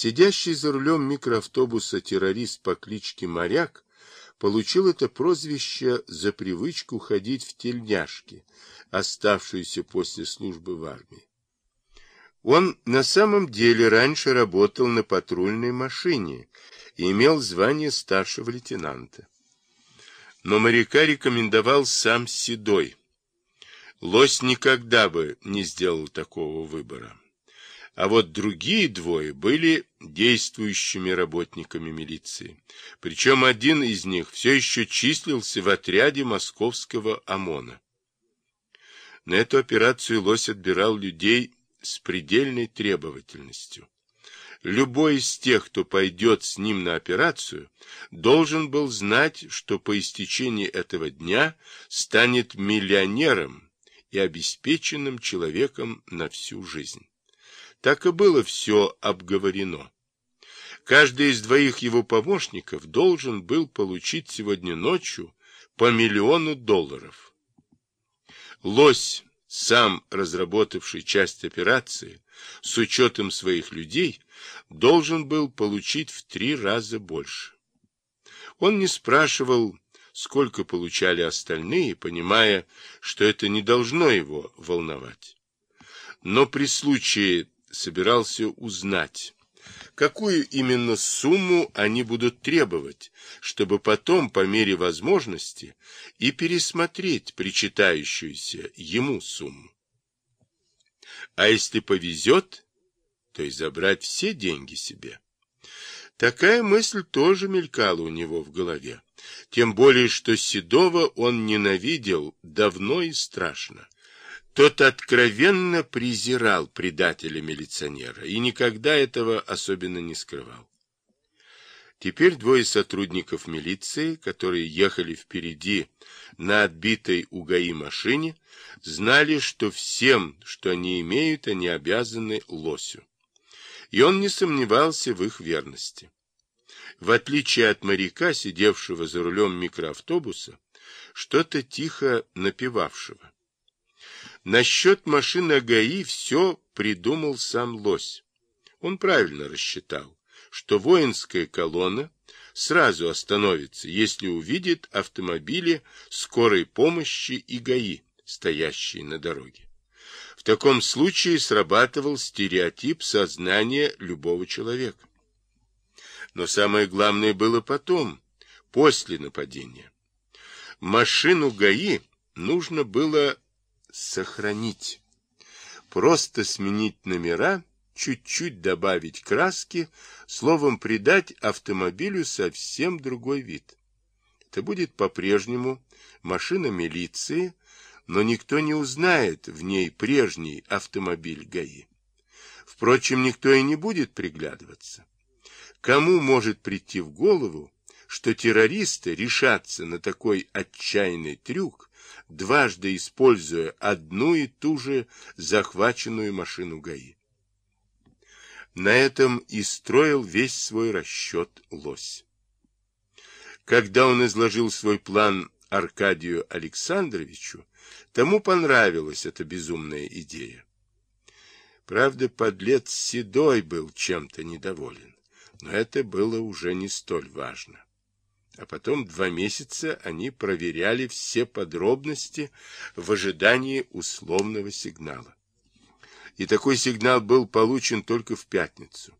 Сидящий за рулем микроавтобуса террорист по кличке Моряк получил это прозвище за привычку ходить в тельняшки, оставшуюся после службы в армии. Он на самом деле раньше работал на патрульной машине и имел звание старшего лейтенанта. Но моряка рекомендовал сам Седой. Лось никогда бы не сделал такого выбора. А вот другие двое были действующими работниками милиции. Причем один из них все еще числился в отряде московского ОМОНа. На эту операцию Лось отбирал людей с предельной требовательностью. Любой из тех, кто пойдет с ним на операцию, должен был знать, что по истечении этого дня станет миллионером и обеспеченным человеком на всю жизнь. Так и было все обговорено. Каждый из двоих его помощников должен был получить сегодня ночью по миллиону долларов. Лось, сам разработавший часть операции, с учетом своих людей, должен был получить в три раза больше. Он не спрашивал, сколько получали остальные, понимая, что это не должно его волновать. Но при случае собирался узнать, какую именно сумму они будут требовать, чтобы потом, по мере возможности, и пересмотреть причитающуюся ему сумму. А если повезет, то и забрать все деньги себе. Такая мысль тоже мелькала у него в голове, тем более, что Седова он ненавидел давно и страшно. Тот откровенно презирал предателя-милиционера и никогда этого особенно не скрывал. Теперь двое сотрудников милиции, которые ехали впереди на отбитой у ГАИ машине, знали, что всем, что они имеют, они обязаны лосю. И он не сомневался в их верности. В отличие от моряка, сидевшего за рулем микроавтобуса, что-то тихо напевавшего. Насчет машины ГАИ все придумал сам Лось. Он правильно рассчитал, что воинская колонна сразу остановится, если увидит автомобили скорой помощи и ГАИ, стоящие на дороге. В таком случае срабатывал стереотип сознания любого человека. Но самое главное было потом, после нападения. Машину ГАИ нужно было сохранить. Просто сменить номера, чуть-чуть добавить краски, словом, придать автомобилю совсем другой вид. Это будет по-прежнему машина милиции, но никто не узнает в ней прежний автомобиль ГАИ. Впрочем, никто и не будет приглядываться. Кому может прийти в голову, что террористы решатся на такой отчаянный трюк, дважды используя одну и ту же захваченную машину ГАИ. На этом и строил весь свой расчет лось. Когда он изложил свой план Аркадию Александровичу, тому понравилась эта безумная идея. Правда, подлец Седой был чем-то недоволен, но это было уже не столь важно. А потом два месяца они проверяли все подробности в ожидании условного сигнала. И такой сигнал был получен только в пятницу.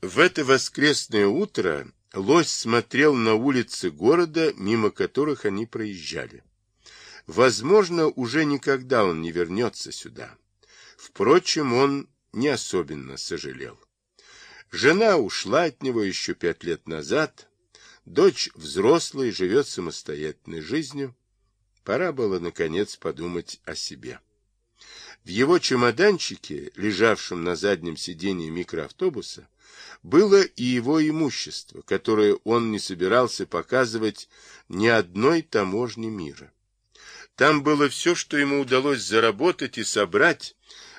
В это воскресное утро лось смотрел на улицы города, мимо которых они проезжали. Возможно, уже никогда он не вернется сюда. Впрочем, он не особенно сожалел. Жена ушла от него еще пять лет назад, Дочь взрослая, живет самостоятельной жизнью. Пора было, наконец, подумать о себе. В его чемоданчике, лежавшем на заднем сиденье микроавтобуса, было и его имущество, которое он не собирался показывать ни одной таможне мира. Там было все, что ему удалось заработать и собрать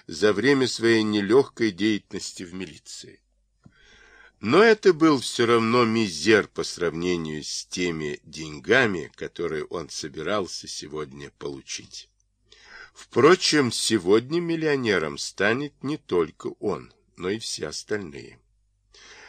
за время своей нелегкой деятельности в милиции. Но это был все равно мизер по сравнению с теми деньгами, которые он собирался сегодня получить. Впрочем, сегодня миллионером станет не только он. но и все остальные.